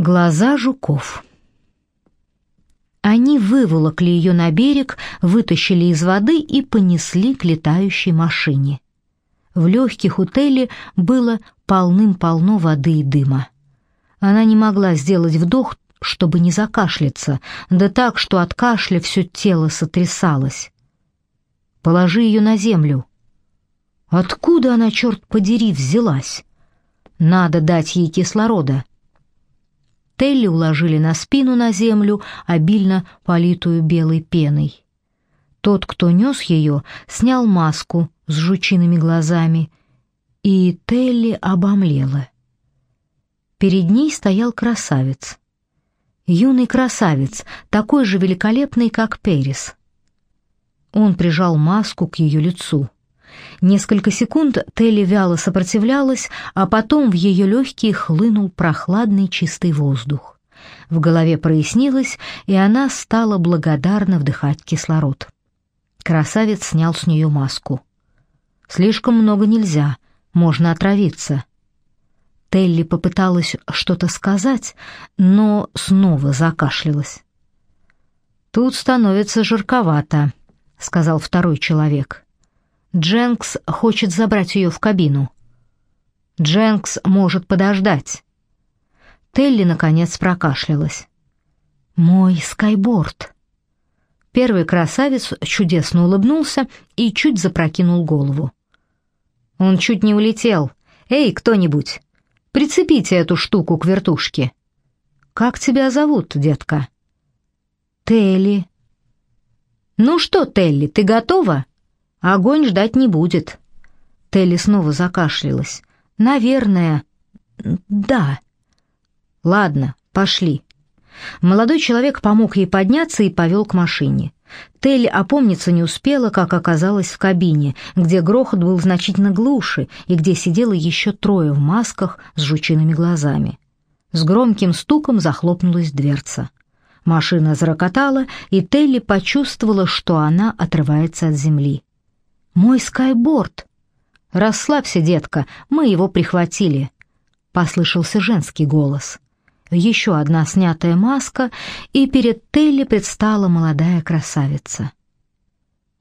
Глаза жуков. Они выволокли ее на берег, вытащили из воды и понесли к летающей машине. В легких у было полным-полно воды и дыма. Она не могла сделать вдох, чтобы не закашляться, да так, что от кашля все тело сотрясалось. «Положи ее на землю». Откуда она, черт подери, взялась? Надо дать ей кислорода. Телли уложили на спину на землю, обильно политую белой пеной. Тот, кто нес ее, снял маску с жучиными глазами, и Телли обомлела. Перед ней стоял красавец. Юный красавец, такой же великолепный, как Перис. Он прижал маску к ее лицу. Несколько секунд Телли вяло сопротивлялась, а потом в ее легкие хлынул прохладный чистый воздух. В голове прояснилось, и она стала благодарно вдыхать кислород. Красавец снял с нее маску. «Слишком много нельзя, можно отравиться». Телли попыталась что-то сказать, но снова закашлялась. «Тут становится жарковато», — сказал второй человек. Дженкс хочет забрать ее в кабину. Дженкс может подождать. Телли наконец прокашлялась. Мой скайборд. Первый красавец чудесно улыбнулся и чуть запрокинул голову. Он чуть не улетел. Эй, кто-нибудь, прицепите эту штуку к вертушке. Как тебя зовут, детка? Телли. Ну что, Телли, ты готова? Огонь ждать не будет. Телли снова закашлялась. Наверное, да. Ладно, пошли. Молодой человек помог ей подняться и повел к машине. Телли опомниться не успела, как оказалась в кабине, где грохот был значительно глуше и где сидело еще трое в масках с жучиными глазами. С громким стуком захлопнулась дверца. Машина зарокотала, и Телли почувствовала, что она отрывается от земли. Мой скайборд. Расслабься, детка, мы его прихватили. Послышался женский голос. Еще одна снятая маска, и перед Телли предстала молодая красавица.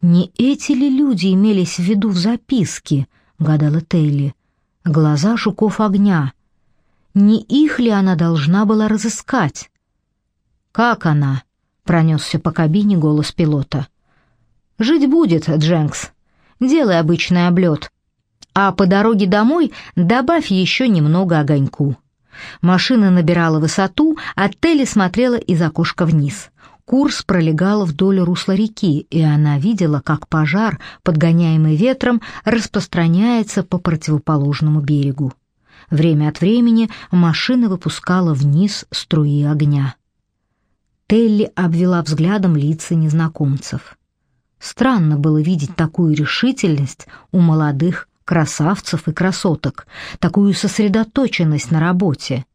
Не эти ли люди имелись в виду в записке, гадала Телли. Глаза жуков огня. Не их ли она должна была разыскать? Как она? пронесся по кабине голос пилота. Жить будет, Дженкс делай обычный облет. А по дороге домой добавь еще немного огоньку. Машина набирала высоту, а смотрела из окошка вниз. Курс пролегал вдоль русла реки, и она видела, как пожар, подгоняемый ветром, распространяется по противоположному берегу. Время от времени машина выпускала вниз струи огня. Телли обвела взглядом лица незнакомцев. Странно было видеть такую решительность у молодых красавцев и красоток, такую сосредоточенность на работе.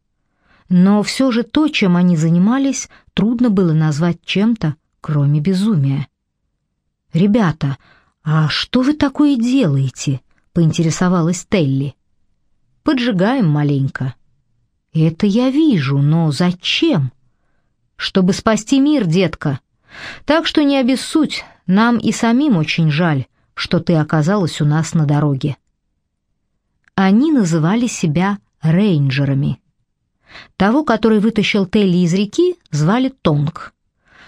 Но все же то, чем они занимались, трудно было назвать чем-то, кроме безумия. «Ребята, а что вы такое делаете?» — поинтересовалась Телли. «Поджигаем маленько». «Это я вижу, но зачем?» «Чтобы спасти мир, детка. Так что не обессудь, нам и самим очень жаль, что ты оказалась у нас на дороге. Они называли себя рейнджерами. Того, который вытащил Телли из реки, звали Тонг.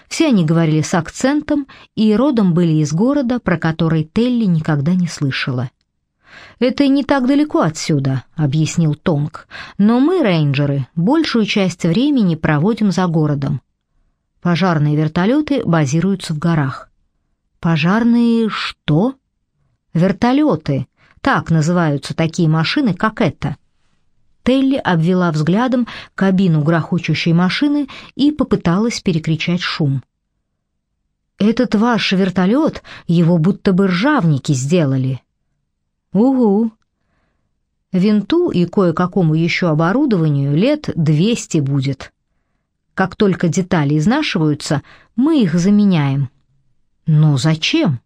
Все они говорили с акцентом и родом были из города, про который Телли никогда не слышала. «Это не так далеко отсюда», — объяснил Тонг, «но мы, рейнджеры, большую часть времени проводим за городом. Пожарные вертолеты базируются в горах. Пожарные что? Вертолеты. Так называются такие машины, как эта. Телли обвела взглядом кабину грохочущей машины и попыталась перекричать шум. «Этот ваш вертолет, его будто бы ржавники сделали». «Угу». Винту и кое-какому еще оборудованию лет двести будет. Как только детали изнашиваются, мы их заменяем. Но зачем?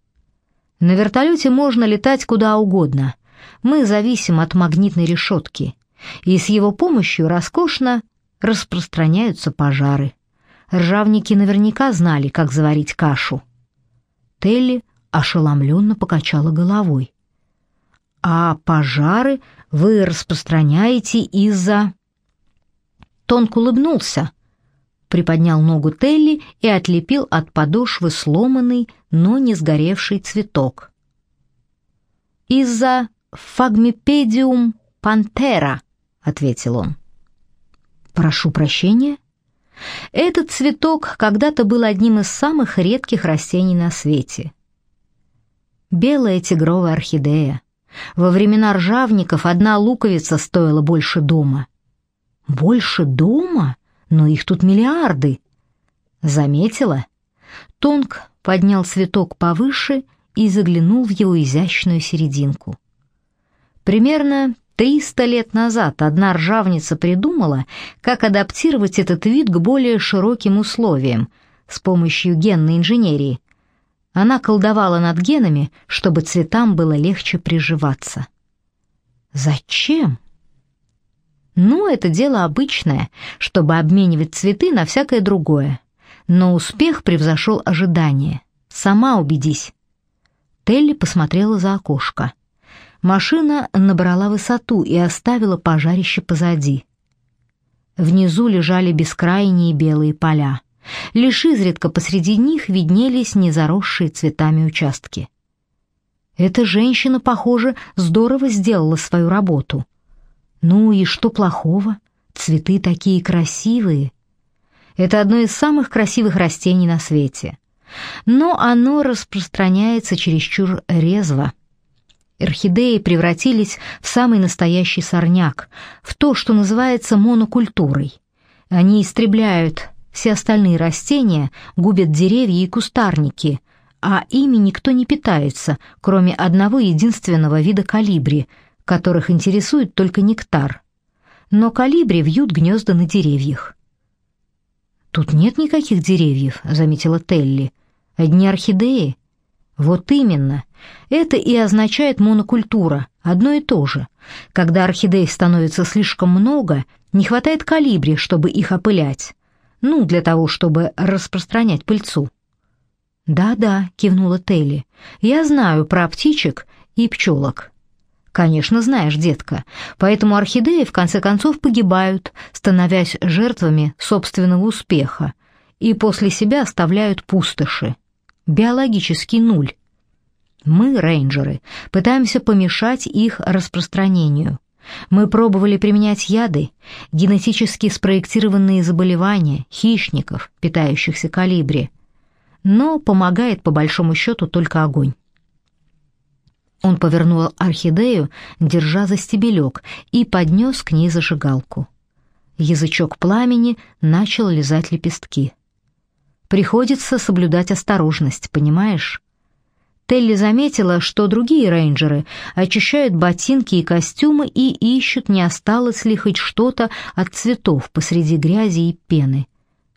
На вертолете можно летать куда угодно. Мы зависим от магнитной решетки. И с его помощью роскошно распространяются пожары. Ржавники наверняка знали, как заварить кашу. Телли ошеломленно покачала головой. «А пожары вы распространяете из-за...» Тонк улыбнулся, приподнял ногу Телли и отлепил от подошвы сломанный, но не сгоревший цветок. «Из-за фагмипедиум пантера», — ответил он. «Прошу прощения?» Этот цветок когда-то был одним из самых редких растений на свете. Белая тигровая орхидея. Во времена ржавников одна луковица стоила больше дома. Больше дома? Но их тут миллиарды. Заметила? Тонг поднял цветок повыше и заглянул в его изящную серединку. Примерно Триста лет назад одна ржавница придумала, как адаптировать этот вид к более широким условиям с помощью генной инженерии. Она колдовала над генами, чтобы цветам было легче приживаться. Зачем? Ну, это дело обычное, чтобы обменивать цветы на всякое другое. Но успех превзошел ожидания. Сама убедись. Телли посмотрела за окошко. Машина набрала высоту и оставила пожарище позади. Внизу лежали бескрайние белые поля. Лишь изредка посреди них виднелись незаросшие цветами участки. Эта женщина, похоже, здорово сделала свою работу. Ну и что плохого? Цветы такие красивые. Это одно из самых красивых растений на свете. Но оно распространяется чересчур резво орхидеи превратились в самый настоящий сорняк, в то, что называется монокультурой. Они истребляют все остальные растения, губят деревья и кустарники, а ими никто не питается, кроме одного единственного вида калибри, которых интересует только нектар. Но калибри вьют гнезда на деревьях. «Тут нет никаких деревьев», — заметила Телли. «Одни орхидеи». Вот именно. Это и означает монокультура, одно и то же. Когда орхидей становится слишком много, не хватает калибри, чтобы их опылять. Ну, для того, чтобы распространять пыльцу. «Да-да», — кивнула Телли, — «я знаю про птичек и пчелок». «Конечно знаешь, детка, поэтому орхидеи в конце концов погибают, становясь жертвами собственного успеха, и после себя оставляют пустоши биологический нуль. Мы, рейнджеры, пытаемся помешать их распространению. Мы пробовали применять яды, генетически спроектированные заболевания, хищников, питающихся калибри. Но помогает по большому счету только огонь. Он повернул орхидею, держа за стебелек, и поднес к ней зажигалку. Язычок пламени начал лизать лепестки. Приходится соблюдать осторожность, понимаешь? Телли заметила, что другие рейнджеры очищают ботинки и костюмы и ищут, не осталось ли хоть что-то от цветов посреди грязи и пены.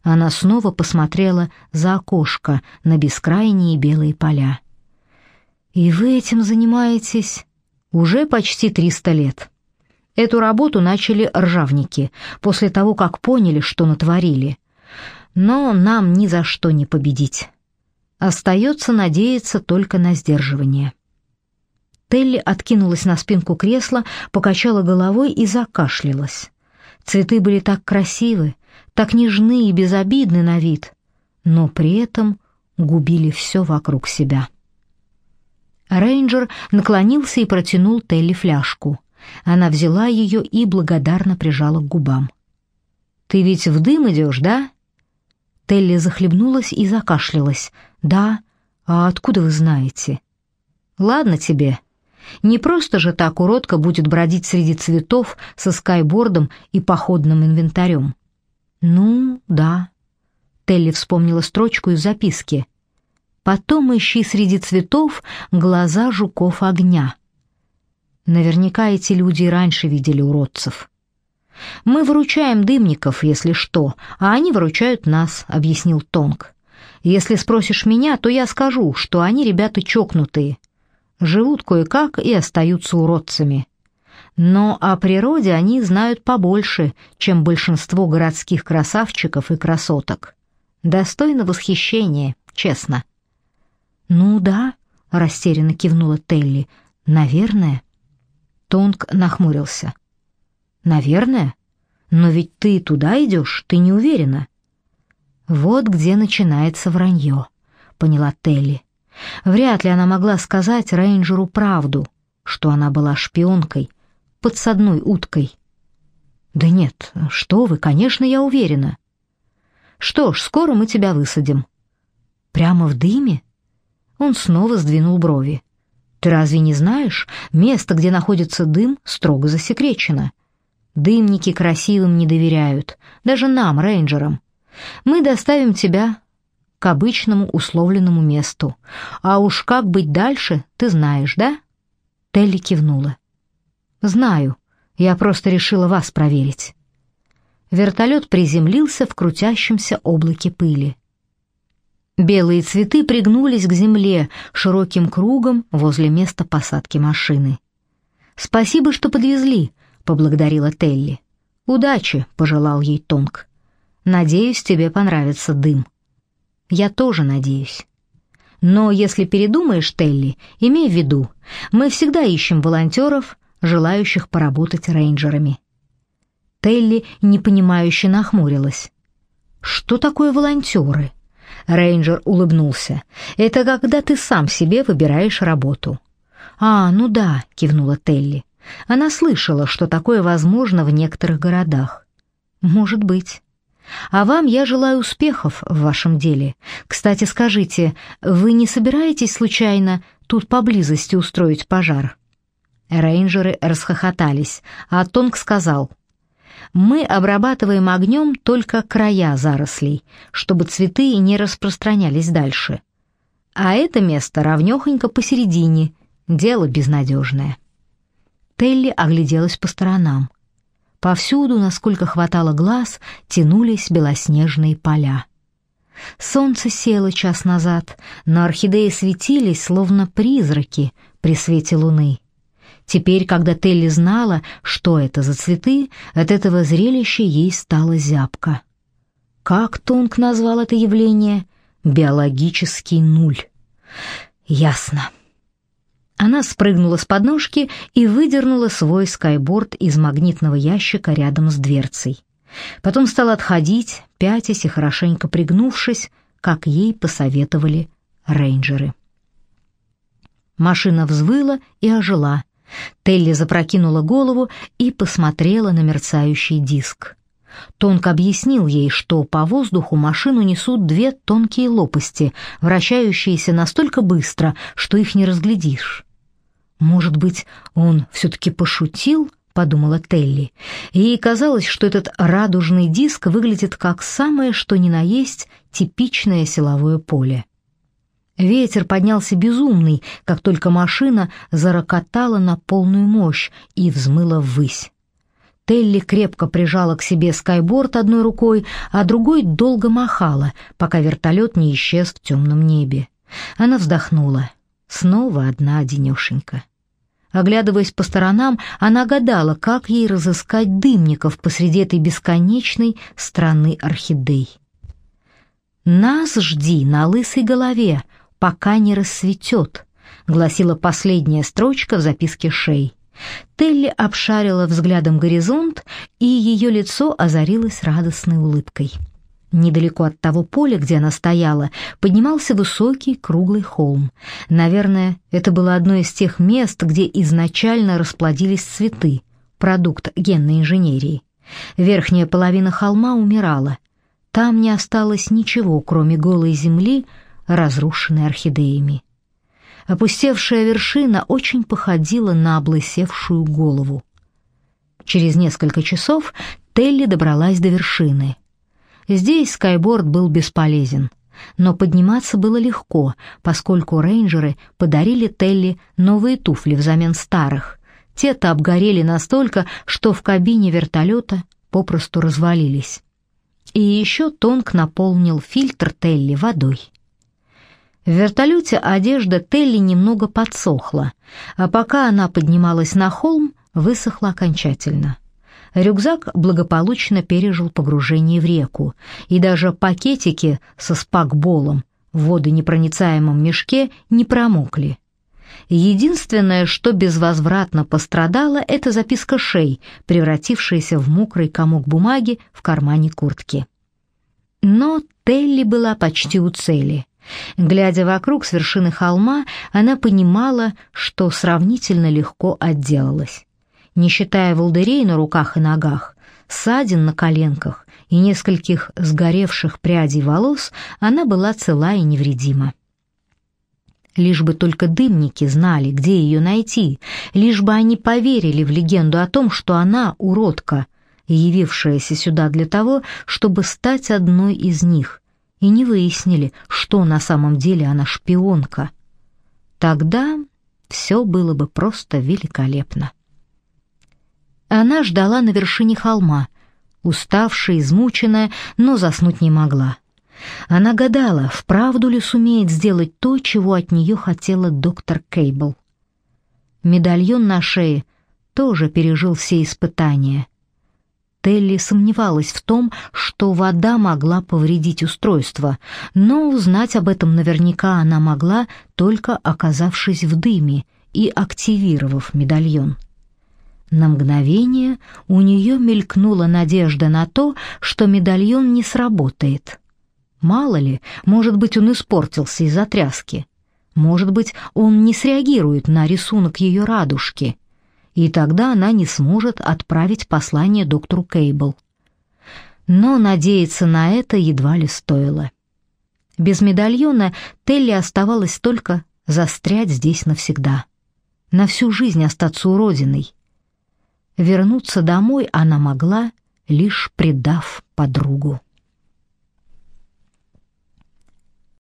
Она снова посмотрела за окошко на бескрайние белые поля. «И вы этим занимаетесь?» «Уже почти триста лет». Эту работу начали ржавники, после того, как поняли, что натворили но нам ни за что не победить. Остается надеяться только на сдерживание. Телли откинулась на спинку кресла, покачала головой и закашлялась. Цветы были так красивы, так нежны и безобидны на вид, но при этом губили все вокруг себя. Рейнджер наклонился и протянул Телли фляжку. Она взяла ее и благодарно прижала к губам. «Ты ведь в дым идешь, да?» Телли захлебнулась и закашлялась. «Да? А откуда вы знаете?» «Ладно тебе. Не просто же так уродка будет бродить среди цветов со скайбордом и походным инвентарем». «Ну, да». Телли вспомнила строчку из записки. «Потом ищи среди цветов глаза жуков огня». Наверняка эти люди и раньше видели уродцев. Мы выручаем дымников, если что, а они выручают нас, объяснил Тонг. Если спросишь меня, то я скажу, что они ребята чокнутые. Живут кое-как и остаются уродцами. но о природе они знают побольше, чем большинство городских красавчиков и красоток. Достойно восхищения, честно. «Ну да», — растерянно кивнула Телли, — «наверное». Тонг нахмурился. «Наверное? Но ведь ты туда идешь, ты не уверена». «Вот где начинается вранье», — поняла Телли. Вряд ли она могла сказать рейнджеру правду, что она была шпионкой, подсадной уткой. Да нет, что вы, конечно, я уверена. Что ж, скоро мы тебя высадим. Прямо в дыме? Он снова сдвинул брови. Ты разве не знаешь, место, где находится дым, строго засекречено. Дымники красивым не доверяют, даже нам, рейнджерам. Мы доставим тебя к обычному условленному месту. А уж как быть дальше, ты знаешь, да? Телли кивнула. Знаю. Я просто решила вас проверить. Вертолет приземлился в крутящемся облаке пыли. Белые цветы пригнулись к земле широким кругом возле места посадки машины. «Спасибо, что подвезли», — поблагодарила Телли. «Удачи», — пожелал ей Тонг. «Надеюсь, тебе понравится дым». Я тоже надеюсь. Но если передумаешь, Телли, имей в виду, мы всегда ищем волонтеров, желающих поработать рейнджерами. Телли непонимающе нахмурилась. Что такое волонтеры? Рейнджер улыбнулся. Это когда ты сам себе выбираешь работу. А, ну да, кивнула Телли. Она слышала, что такое возможно в некоторых городах. Может быть. А вам я желаю успехов в вашем деле. Кстати, скажите, вы не собираетесь случайно тут поблизости устроить пожар?» Рейнджеры расхохотались, а Тонг сказал, «Мы обрабатываем огнем только края зарослей, чтобы цветы не распространялись дальше. А это место равнёхонько посередине, дело безнадежное». Телли огляделась по сторонам. Повсюду, насколько хватало глаз, тянулись белоснежные поля. Солнце село час назад, но орхидеи светились, словно призраки при свете луны. Теперь, когда Телли знала, что это за цветы, от этого зрелища ей стало зябко. Как Тонг назвал это явление? Биологический нуль. Ясно. Она спрыгнула с подножки и выдернула свой скайборд из магнитного ящика рядом с дверцей. Потом стала отходить, пятясь и хорошенько пригнувшись, как ей посоветовали рейнджеры. Машина взвыла и ожила. Телли запрокинула голову и посмотрела на мерцающий диск. Тонко объяснил ей, что по воздуху машину несут две тонкие лопасти, вращающиеся настолько быстро, что их не разглядишь. «Может быть, он все-таки пошутил?» — подумала Телли. Ей казалось, что этот радужный диск выглядит как самое что ни на есть типичное силовое поле. Ветер поднялся безумный, как только машина зарокотала на полную мощь и взмыла ввысь. Телли крепко прижала к себе скайборд одной рукой, а другой долго махала, пока вертолет не исчез в темном небе. Она вздохнула. Снова одна одинешенька. Оглядываясь по сторонам, она гадала, как ей разыскать дымников посреди этой бесконечной страны орхидей. «Нас жди на лысой голове, пока не рассветет», — гласила последняя строчка в записке Шей. Телли обшарила взглядом горизонт, и ее лицо озарилось радостной улыбкой. Недалеко от того поля, где она стояла, поднимался высокий круглый холм. Наверное, это было одно из тех мест, где изначально расплодились цветы, продукт генной инженерии. Верхняя половина холма умирала. Там не осталось ничего, кроме голой земли, разрушенной орхидеями. Опустевшая вершина очень походила на облысевшую голову. Через несколько часов Телли добралась до вершины. Здесь скайборд был бесполезен, но подниматься было легко, поскольку рейнджеры подарили Телли новые туфли взамен старых. Те-то обгорели настолько, что в кабине вертолета попросту развалились. И еще Тонг наполнил фильтр Телли водой. В вертолете одежда Телли немного подсохла, а пока она поднималась на холм, высохла окончательно. Рюкзак благополучно пережил погружение в реку, и даже пакетики со спакболом в водонепроницаемом мешке не промокли. Единственное, что безвозвратно пострадало, это записка Шей, превратившаяся в мокрый комок бумаги в кармане куртки. Но Телли была почти у цели. Глядя вокруг с вершины холма, она понимала, что сравнительно легко отделалась. Не считая волдырей на руках и ногах, ссадин на коленках и нескольких сгоревших прядей волос, она была цела и невредима. Лишь бы только дымники знали, где ее найти, лишь бы они поверили в легенду о том, что она уродка, явившаяся сюда для того, чтобы стать одной из них, и не выяснили, что на самом деле она шпионка. Тогда все было бы просто великолепно. Она ждала на вершине холма, уставшая, измученная, но заснуть не могла. Она гадала, вправду ли сумеет сделать то, чего от нее хотела доктор Кейбл. Медальон на шее тоже пережил все испытания. Телли сомневалась в том, что вода могла повредить устройство, но узнать об этом наверняка она могла, только оказавшись в дыме и активировав медальон. На мгновение у нее мелькнула надежда на то, что медальон не сработает. Мало ли, может быть, он испортился из-за тряски. Может быть, он не среагирует на рисунок ее радужки. И тогда она не сможет отправить послание доктору Кейбл. Но надеяться на это едва ли стоило. Без медальона Телли оставалось только застрять здесь навсегда. На всю жизнь остаться уродиной. Вернуться домой она могла, лишь предав подругу.